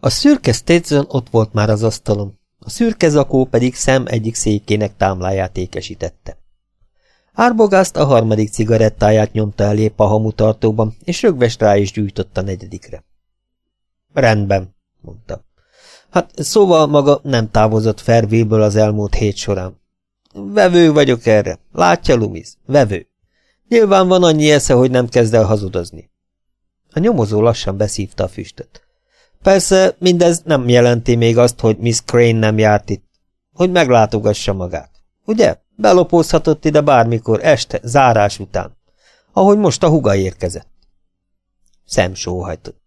A szürke Stetson ott volt már az asztalon, a szürke zakó pedig szem egyik székének támláját ékesítette. Árbogászt a harmadik cigarettáját nyomta elép a hamutartóban, és rögvest rá is gyújtott a negyedikre. Rendben, mondta. Hát szóval maga nem távozott Fervéből az elmúlt hét során. Vevő vagyok erre. Látja, Lumis? Vevő. Nyilván van annyi esze, hogy nem kezd el hazudozni. A nyomozó lassan beszívta a füstöt. Persze, mindez nem jelenti még azt, hogy Miss Crane nem járt itt. Hogy meglátogassa magát. Ugye? Belopózhatott ide bármikor, este, zárás után. Ahogy most a huga érkezett. Szem sóhajtott.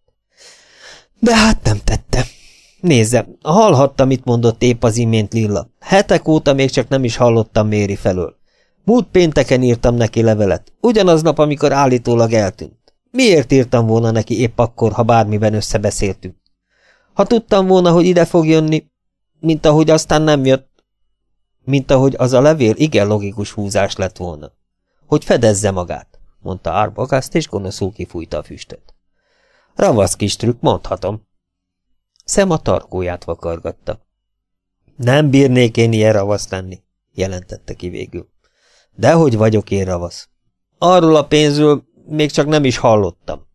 De hát nem tette. Nézze, hallhattam, mit mondott épp az imént Lilla. Hetek óta még csak nem is hallottam Méri felől. Múlt pénteken írtam neki levelet, ugyanaznap, amikor állítólag eltűnt. Miért írtam volna neki épp akkor, ha bármiben összebeszéltünk? Ha tudtam volna, hogy ide fog jönni, mint ahogy aztán nem jött, mint ahogy az a levél igen logikus húzás lett volna. Hogy fedezze magát, mondta Arbogast, és gonoszul kifújta a füstöt. Ravasz kis trükk, mondhatom. Szem a tarkóját vakargatta. Nem bírnék én ilyen ravasz lenni, jelentette ki végül. Dehogy vagyok én ravasz. Arról a pénzről még csak nem is hallottam.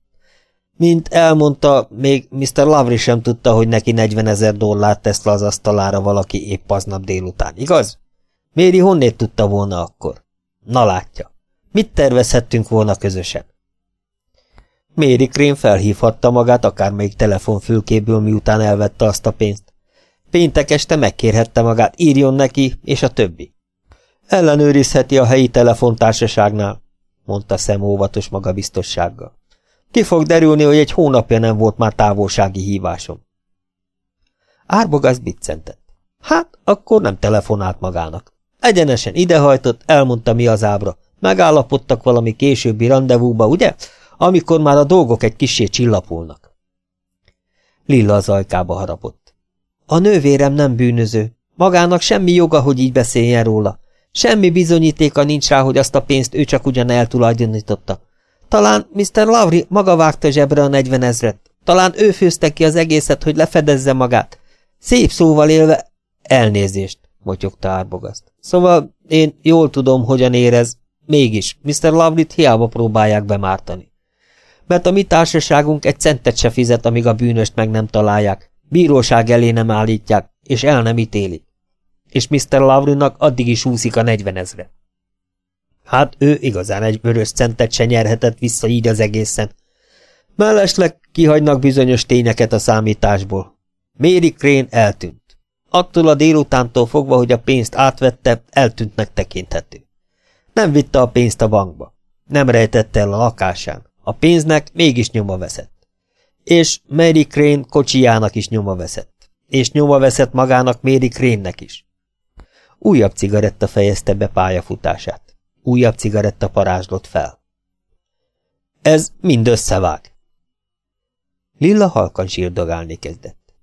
Mint elmondta, még Mr. Lavri sem tudta, hogy neki 40 ezer dollárt tesz le az asztalára valaki épp aznap délután, igaz? Méri honnét tudta volna akkor? Na látja, mit tervezhettünk volna közösen? Méri Krén felhívhatta magát akármelyik telefonfülkéből, miután elvette azt a pénzt. Péntek este megkérhette magát, írjon neki, és a többi. Ellenőrizheti a helyi telefontársaságnál, mondta szem óvatos magabiztossággal. Ki fog derülni, hogy egy hónapja nem volt már távolsági hívásom. Árbogász biccentett. Hát, akkor nem telefonált magának. Egyenesen idehajtott, elmondta mi az ábra. Megállapodtak valami későbbi rendezvúba, ugye? Amikor már a dolgok egy kisé csillapulnak. Lilla az ajkába harapott. A nővérem nem bűnöző. Magának semmi joga, hogy így beszéljen róla. Semmi bizonyítéka nincs rá, hogy azt a pénzt ő csak ugyan eltulajdonította. Talán Mr. Lavri maga vágta zsebre a negyven ezret. Talán ő főzte ki az egészet, hogy lefedezze magát. Szép szóval élve... Elnézést, motyogta Árbogaszt. Szóval én jól tudom, hogyan érez. Mégis, Mr. Lavrit hiába próbálják bemártani. Mert a mi társaságunk egy centet se fizet, amíg a bűnöst meg nem találják. Bíróság elé nem állítják, és el nem ítélik. És Mr. Lavrinak addig is úszik a negyven ezre. Hát ő igazán egy vörös centet se nyerhetett vissza így az egészen. Mellesleg kihagynak bizonyos tényeket a számításból. Mary Crane eltűnt. Attól a délutántól fogva, hogy a pénzt átvette, eltűntnek tekinthető. Nem vitte a pénzt a bankba. Nem rejtette el a lakásán. A pénznek mégis nyoma veszett. És Mary Crane kocsijának is nyoma veszett. És nyoma veszett magának Mary Crane-nek is. Újabb cigaretta fejezte be pályafutását. Újabb cigaretta parázslott fel. Ez mind összevág. Lilla halkan sírdogálni kezdett.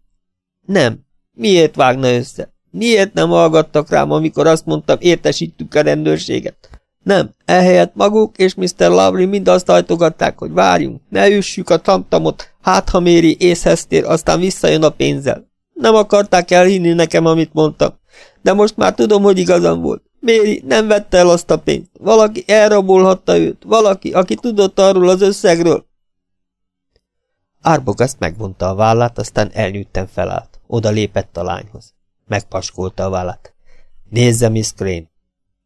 Nem, miért vágna össze? Miért nem hallgattak rám, amikor azt mondtam, értesítjük a rendőrséget? Nem, ehelyett maguk és Mr. Lavry mind azt hajtogatták, hogy várjunk, ne üssük a tamtamot, hát ha méri észhez tér, aztán visszajön a pénzzel. Nem akarták elhinni nekem, amit mondtam, de most már tudom, hogy igazam volt. Méri nem vette el azt a pénzt. Valaki elrabolhatta őt. Valaki, aki tudott arról az összegről. Árbog azt megvonta a vállát, aztán elnyűtten felállt. Oda lépett a lányhoz. Megpaskolta a vállát. Nézze, Miss Crane.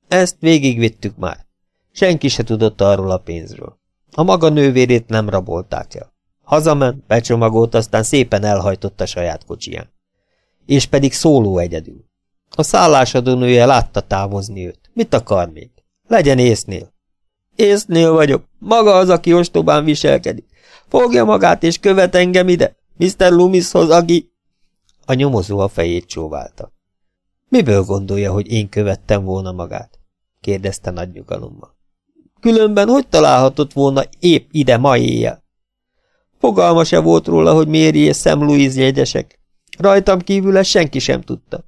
Ezt végigvittük már. Senki se tudott arról a pénzről. A maga nővérét nem rabolták el. Hazament, becsomagolt, aztán szépen elhajtott a saját kocsiján. És pedig szóló egyedül. A szállásadónője látta távozni őt. Mit akar még? Legyen észnél. Észnél vagyok. Maga az, aki ostobán viselkedik. Fogja magát és követ engem ide. Mr. Loomishoz, aki... A nyomozó a fejét csóválta. Miből gondolja, hogy én követtem volna magát? kérdezte nagy nyugalommal. Különben hogy találhatott volna épp ide ma éjjel? Fogalma se volt róla, hogy Méri és Sam Louise jegyesek. Rajtam kívül ezt senki sem tudta.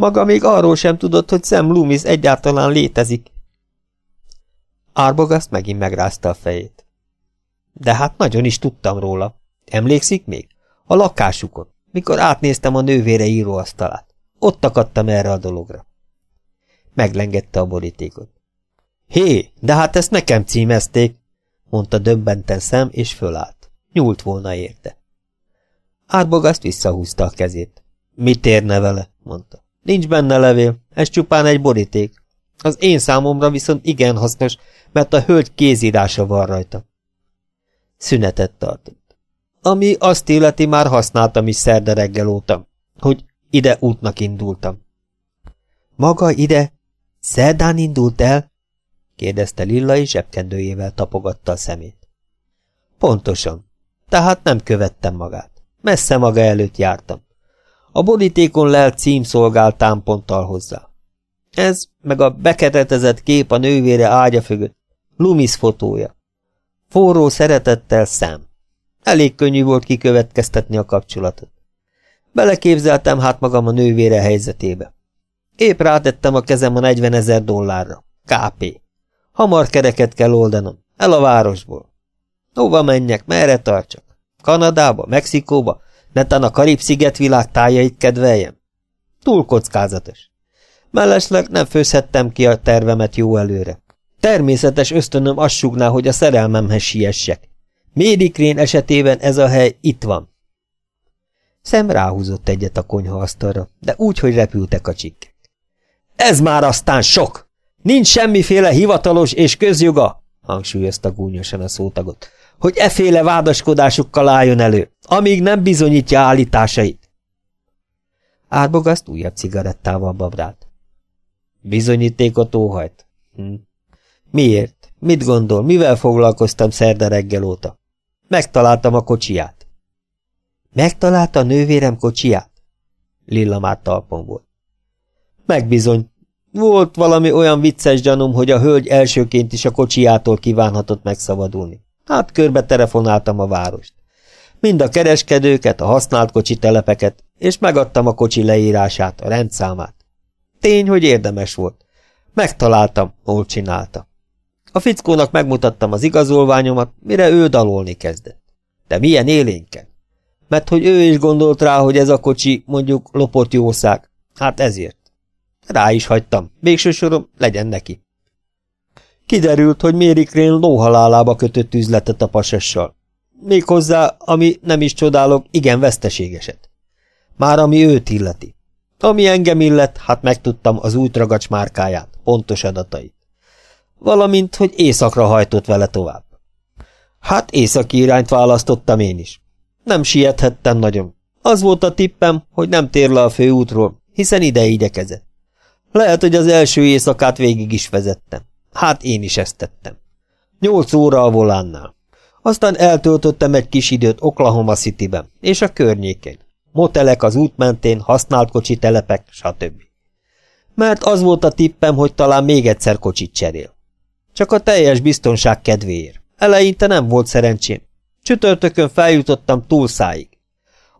Maga még arról sem tudott, hogy Sam Loomis egyáltalán létezik. Árbogaszt megint megrázta a fejét. De hát nagyon is tudtam róla. Emlékszik még? A lakásukon. mikor átnéztem a nővére íróasztalát. Ott akadtam erre a dologra. Meglengette a borítékot. Hé, de hát ezt nekem címezték, mondta döbbenten szem, és fölállt. Nyúlt volna érte. Árbogaszt visszahúzta a kezét. Mit érne vele? mondta. Nincs benne levél, ez csupán egy boríték. Az én számomra viszont igen hasznos, mert a hölgy kézírása van rajta. Szünetet tartott. Ami azt illeti már használtam is szerda reggel óta, hogy ide útnak indultam. Maga ide? Szerdán indult el? kérdezte Lilla, és zsebkendőjével tapogatta a szemét. Pontosan. Tehát nem követtem magát. Messze maga előtt jártam. A borítékon lelt cím szolgált támponttal hozzá. Ez, meg a bekeretezett kép a nővére ágya fögött. Lumis fotója. Forró szeretettel szám. Elég könnyű volt kikövetkeztetni a kapcsolatot. Beleképzeltem hát magam a nővére helyzetébe. Épp rátettem a kezem a 40 ezer dollárra. KP. Hamar kereket kell oldanom. El a városból. Hova menjek, merre tartsak? Kanadába, Mexikóba, netán a Karib-sziget világ tájait kedveljem? Túl kockázatos. Mellesleg nem főzhettem ki a tervemet jó előre. Természetes ösztönöm azt sugná, hogy a szerelmemhez siessek. Médikrén esetében ez a hely itt van. Szem ráhúzott egyet a konyhaasztalra, de úgy, hogy repültek a csikkek. Ez már aztán sok! Nincs semmiféle hivatalos és közjoga, hangsúlyozta gúnyosan a szótagot, hogy eféle vádaskodásukkal álljon elő, amíg nem bizonyítja állításait. Árbogaszt újabb cigarettával babrált. Bizonyítékot óhajt. Hm. Miért? Mit gondol? Mivel foglalkoztam szerda reggel óta? Megtaláltam a kocsiját. Megtalálta a nővérem kocsiját? Lilla már talpon volt. Megbizony. Volt valami olyan vicces gyanúm, hogy a hölgy elsőként is a kocsijától kívánhatott megszabadulni. Hát körbe telefonáltam a várost. Mind a kereskedőket, a használt kocsi telepeket, és megadtam a kocsi leírását, a rendszámát. Tény, hogy érdemes volt. Megtaláltam, hol csinálta. A fickónak megmutattam az igazolványomat, mire ő dalolni kezdett. De milyen élénken? Mert hogy ő is gondolt rá, hogy ez a kocsi mondjuk lopott jószág. Hát ezért. Rá is hagytam. Végső sorom legyen neki. Kiderült, hogy Mary Crane lóhalálába kötött üzletet a pasassal. Méghozzá, ami nem is csodálok, igen veszteségeset. Már ami őt illeti. Ami engem illet, hát megtudtam az újtragacs márkáját, pontos adatait. Valamint, hogy északra hajtott vele tovább. Hát északi irányt választottam én is. Nem siethettem nagyon. Az volt a tippem, hogy nem tér le a főútról, hiszen ide igyekezett. Lehet, hogy az első éjszakát végig is vezettem. Hát én is ezt tettem. Nyolc óra a volánnál. Aztán eltöltöttem egy kis időt Oklahoma Cityben és a környékén motelek az út mentén, használt kocsi telepek, stb. Mert az volt a tippem, hogy talán még egyszer kocsit cserél. Csak a teljes biztonság kedvéért. Eleinte nem volt szerencsém. Csütörtökön feljutottam túl száig.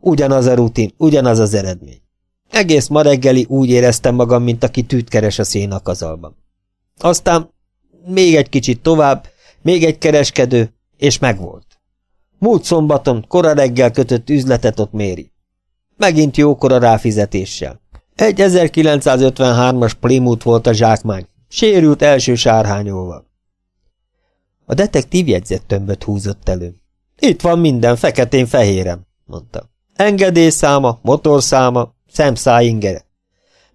Ugyanaz a rutin, ugyanaz az eredmény. Egész ma reggeli úgy éreztem magam, mint aki tűt keres a szénakazalban. Aztán még egy kicsit tovább, még egy kereskedő, és megvolt. Múlt szombaton kora reggel kötött üzletet ott Méri. Megint jókora ráfizetéssel. Egy 1953-as Plymouth volt a zsákmány, sérült első sárhányóval. A detektív jegyzettömböt húzott elő. Itt van minden, feketén-fehérem, mondta. Engedélyszáma, motorszáma, szemszájingere.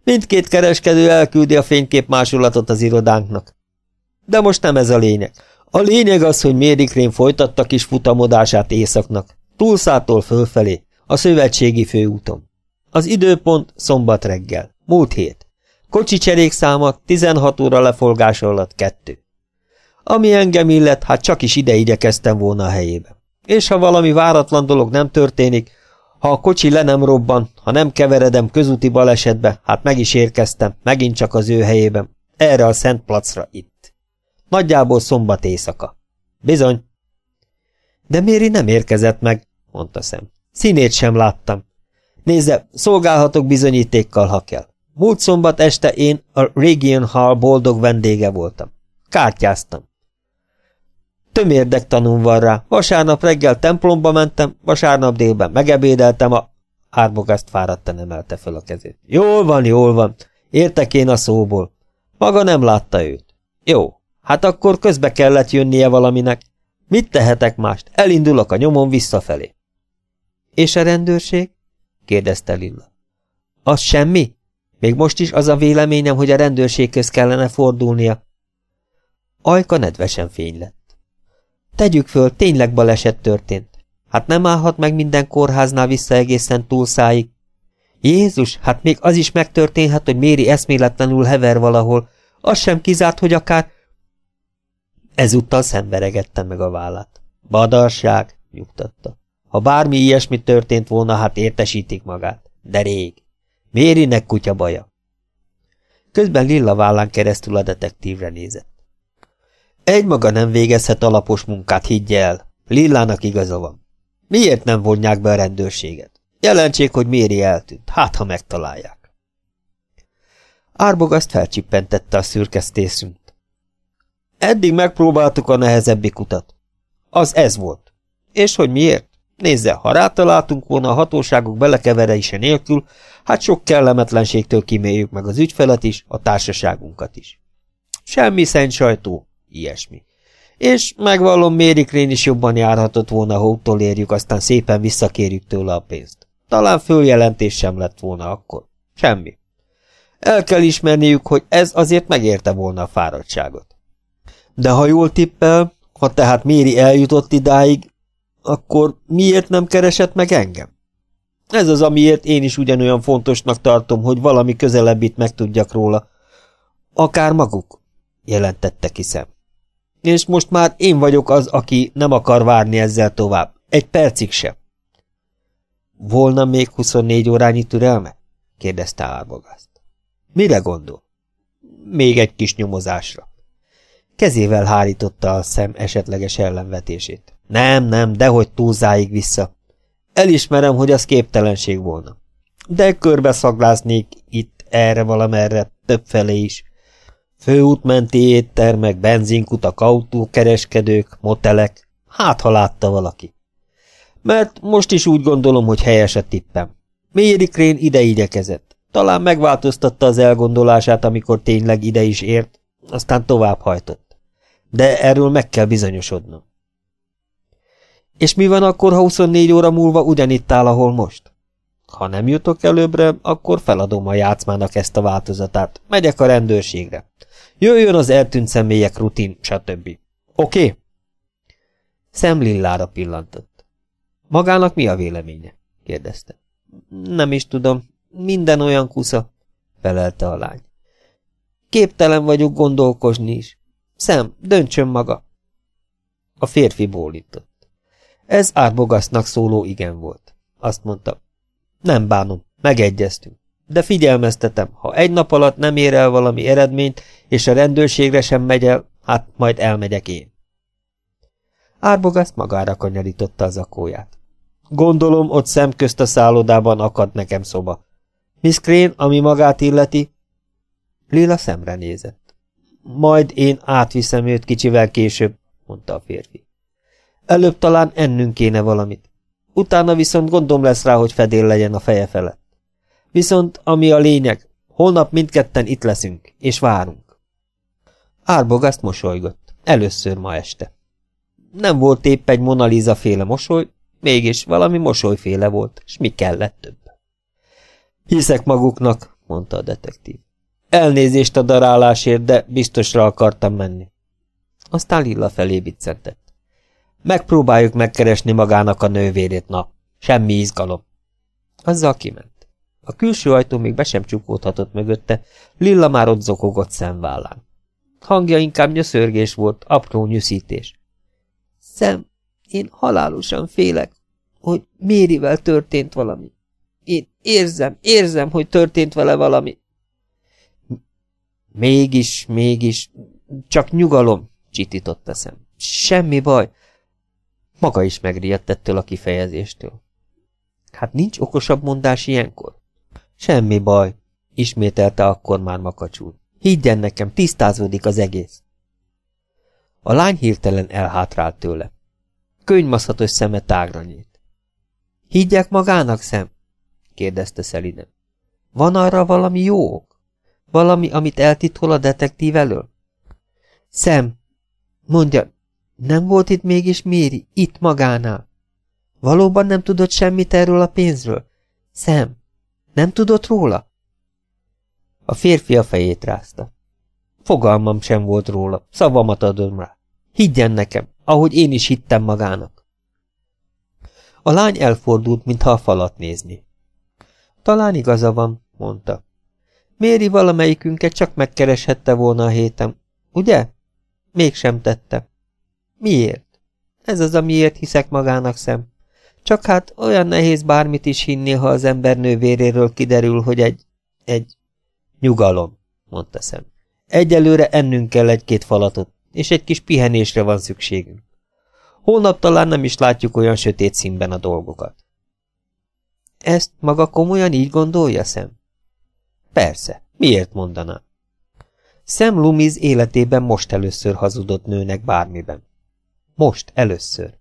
Mindkét kereskedő elküldi a fénykép másolatot az irodánknak. De most nem ez a lényeg. A lényeg az, hogy Mérikrén folytatta kis futamodását északnak, túlszától fölfelé, a szövetségi főúton. Az időpont szombat reggel, múlt hét. Kocsi cserékszáma 16 óra lefolgása alatt kettő. Ami engem illet, hát csak is ide igyekeztem volna a helyébe. És ha valami váratlan dolog nem történik, ha a kocsi le nem robban, ha nem keveredem közúti balesetbe, hát meg is érkeztem, megint csak az ő helyében, erre a Szent Placra itt. Nagyjából szombat éjszaka. Bizony. De Méri nem érkezett meg, mondta szem. Színét sem láttam. Nézze, szolgálhatok bizonyítékkal, ha kell. Múlt szombat este én a Region Hall boldog vendége voltam. Kártyáztam. Tömérdek tanúm van rá. Vasárnap reggel templomba mentem, vasárnap délben megebédeltem a... Árbogaszt fáradtan emelte fel a kezét. Jól van, jól van. Értek én a szóból. Maga nem látta őt. Jó, hát akkor közbe kellett jönnie valaminek. Mit tehetek mást? Elindulok a nyomon visszafelé. És a rendőrség? kérdezte Lilla. Az semmi? Még most is az a véleményem, hogy a rendőrségköz kellene fordulnia. Ajka nedvesen fény lett. Tegyük föl, tényleg baleset történt. Hát nem állhat meg minden kórháznál vissza egészen túlszáig. Jézus, hát még az is megtörténhet, hogy Méri eszméletlenül hever valahol. Az sem kizárt, hogy akár... Ezúttal szemberegette meg a vállát. Badarság, nyugtatta. Ha bármi ilyesmi történt volna, hát értesítik magát. De rég. Mérinek kutya baja. Közben Lilla vállán keresztül a detektívre nézett. Egymaga nem végezhet alapos munkát, higgye el. Lillának igaza van. Miért nem vonják be a rendőrséget? Jelentsék, hogy Méri eltűnt, hát ha megtalálják. Árbogaszt felcsippentette a szürkesztészünk. Eddig megpróbáltuk a nehezebbi kutat. Az ez volt. És hogy miért? Nézze, ha rátaláltunk volna a hatóságok belekeverése nélkül, hát sok kellemetlenségtől kiméljük meg az ügyfelet is, a társaságunkat is. Semmi szent sajtó, ilyesmi. És megvallom, Mérikrén is jobban járhatott volna, ha utolérjük, aztán szépen visszakérjük tőle a pénzt. Talán följelentés sem lett volna akkor. Semmi. El kell ismerniük, hogy ez azért megérte volna a fáradtságot. De ha jól tippel, ha tehát Méri eljutott idáig, akkor miért nem keresett meg engem? Ez az, amiért én is ugyanolyan fontosnak tartom, hogy valami közelebbit megtudjak róla. Akár maguk, jelentette ki szem. És most már én vagyok az, aki nem akar várni ezzel tovább. Egy percig sem. Volna még 24 órányi türelme? kérdezte Árbogaszt. Mire gondol? Még egy kis nyomozásra. Kezével hárította a szem esetleges ellenvetését. Nem, nem, dehogy túlzáig vissza. Elismerem, hogy az képtelenség volna. De körbe szagláznék itt, erre valamerre, többfelé is. Főútmenti éttermek, benzinkutak, autókereskedők, motelek. Hát, ha látta valaki. Mert most is úgy gondolom, hogy helyes a tippem. Méri Krén ide igyekezett. Talán megváltoztatta az elgondolását, amikor tényleg ide is ért, aztán tovább hajtott. De erről meg kell bizonyosodnom. És mi van akkor, ha 24 óra múlva ugyanitt áll, ahol most? Ha nem jutok előbbre, akkor feladom a játszmának ezt a változatát. Megyek a rendőrségre. Jöjjön az eltűnt személyek rutin, stb. Oké? Okay? Szemlillára pillantott. Magának mi a véleménye? kérdezte. Nem is tudom. Minden olyan kusza, felelte a lány. Képtelen vagyok gondolkozni is. Szem, döntsön maga. A férfi bólított. Ez árbogasznak szóló igen volt. Azt mondta, nem bánom, megegyeztünk. De figyelmeztetem, ha egy nap alatt nem ér el valami eredményt, és a rendőrségre sem megy el, hát majd elmegyek én. Árbogaszt magára kanyarította az akóját. Gondolom, ott szemközt a szállodában akad nekem szoba. Miss Crane, ami magát illeti... Lila szemre nézett. Majd én átviszem őt kicsivel később, mondta a férfi. Előbb talán ennünk kéne valamit. Utána viszont gondom lesz rá, hogy fedél legyen a feje felett. Viszont, ami a lényeg, holnap mindketten itt leszünk, és várunk. Árbogaszt mosolygott. Először ma este. Nem volt épp egy Mona Lisa féle mosoly, mégis valami mosolyféle volt, és mi kellett több. Hiszek maguknak, mondta a detektív. Elnézést a darálásért, de biztosra akartam menni. Aztán Lilla felé biccentett. Megpróbáljuk megkeresni magának a nővérét, na. Semmi izgalom. Azzal kiment. A külső ajtó még be sem csukódhatott mögötte, Lilla már ott zokogott szemvállán. Hangja inkább nyöszörgés volt, apró nyűszítés. Szem, én halálosan félek, hogy Mérivel történt valami. Én érzem, érzem, hogy történt vele valami. Mégis, mégis, csak nyugalom, csitított a szem. Semmi baj, maga is megriadt ettől a kifejezéstől. Hát nincs okosabb mondás ilyenkor? Semmi baj, ismételte akkor már makacsul. Higgyen nekem, tisztázódik az egész. A lány hirtelen elhátrált tőle. Könyvmaszhatos szeme tágra nyílt. Higgyek magának, szem? kérdezte Szeliden. Van arra valami jó ok? Valami, amit eltitol a detektív elől? Szem, mondja, nem volt itt mégis Méri, itt magánál? Valóban nem tudod semmit erről a pénzről? Szem, nem tudod róla? A férfi a fejét rázta. Fogalmam sem volt róla, szavamat adom rá. Higgyen nekem, ahogy én is hittem magának. A lány elfordult, mintha a falat nézni. Talán igaza van, mondta. Méri valamelyikünket csak megkereshette volna a héten, ugye? Mégsem tette. Miért? Ez az, amiért hiszek magának szem. Csak hát olyan nehéz bármit is hinni, ha az ember nővéréről kiderül, hogy egy... egy... Nyugalom, mondta szem. Egyelőre ennünk kell egy-két falatot, és egy kis pihenésre van szükségünk. Holnap talán nem is látjuk olyan sötét színben a dolgokat. Ezt maga komolyan így gondolja, szem? Persze, miért mondaná? Sam Lumiz életében most először hazudott nőnek bármiben. Most először.